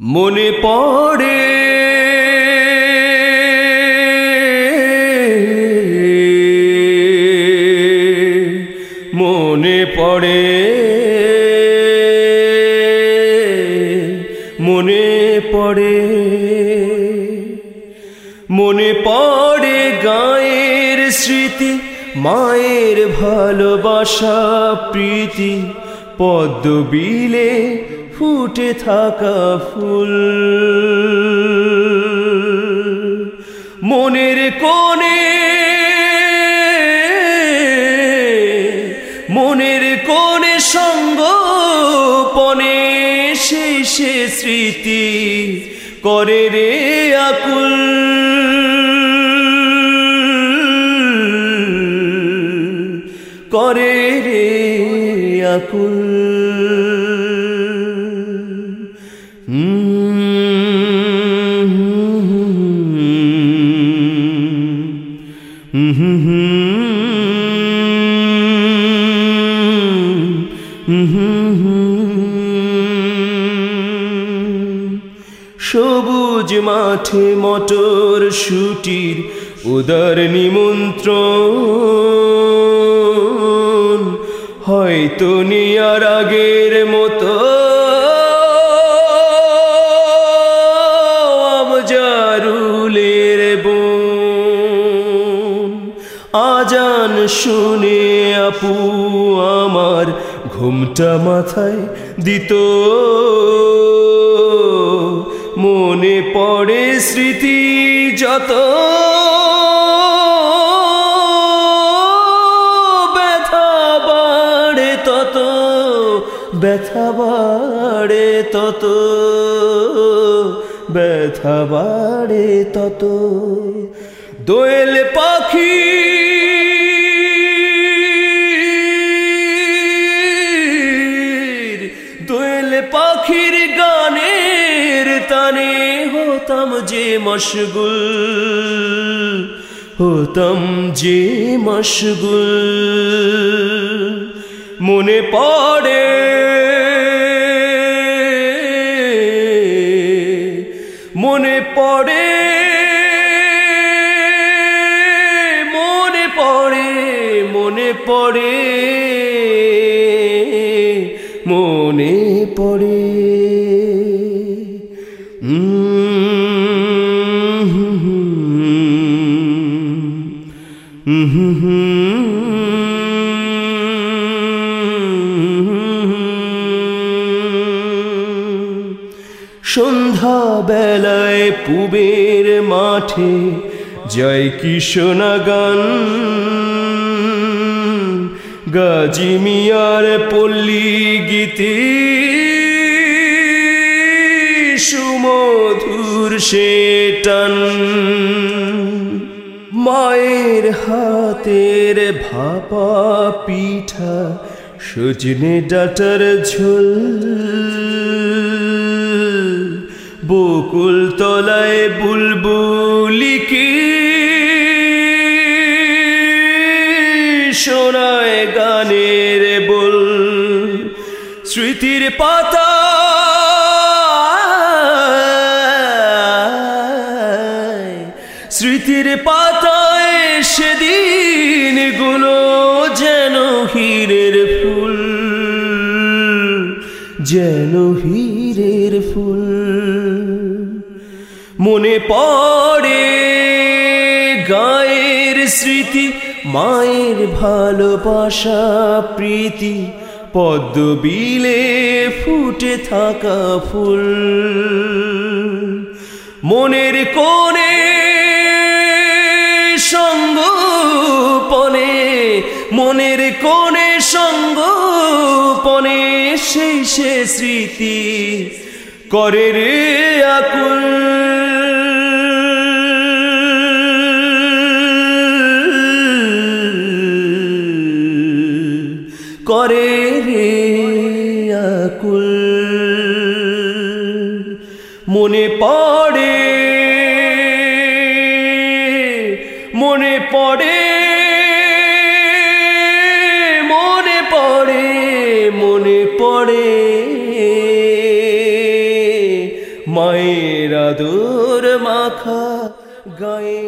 মনে পড়ে। মনে পড়ে। মনে পড়ে। মনে পড়ে গায়ের স্মৃতি, মায়ের ভালোবাসা, প্রীতি পদ্ম বিলে ফুটে থাকা ফুল। মনের কোণে মনের কোণে সঙ্গ পনে শেষে স্মৃতি করে রে আকুল। করে রে আকুল। সবুজ মাঠে মটর শুটির উদার নিমন্ত্রণ। হয়তো নিয়ার আগের মতো শুনে আপু আমার ঘুমটা মাথায় দিত। মনে পড়ে স্মৃতি যত। ব্যথা বাড়ে তত, ব্যথা বাড়ে তত, ব্যথা বাড়ে তত। দোয়েল পাখি যে মশগুল, হতাম যে মশগুল। মনে পড়ে মনে পড়ে মনে পড়ে মনে পড়ে মনে পড়ে সন্ধ্যা বেলায় পুবের মাঠে জয় কিশোনা গান গাজী মিয়ার পল্লী গীতি। সুমধুর সেটান মায়ের হাতের ভাপা পিঠা, সজনে ডাটার ঝোল। বকুল তলায় বুলবুলিকি শোনায় গানের বল। স্মৃতির পাতা স্মৃতির পাতায় সেদিনগুলো যেন হীরের ফুল, যেন হীরের ফুল। মনে পড়ে গায়ের স্মৃতি, মায়ের ভালোবাসা, প্রীতি পদ্ম বিলে ফুটে থাকা ফুল। মনের কোণে মনের কোণে সঙ্গপনে সেই সে স্মৃতি করে রে আকুল। করে রে আকুল। মনে পড়ে মনে পড়ে পড়ে। মায়ের আদর মাখা স্মৃতি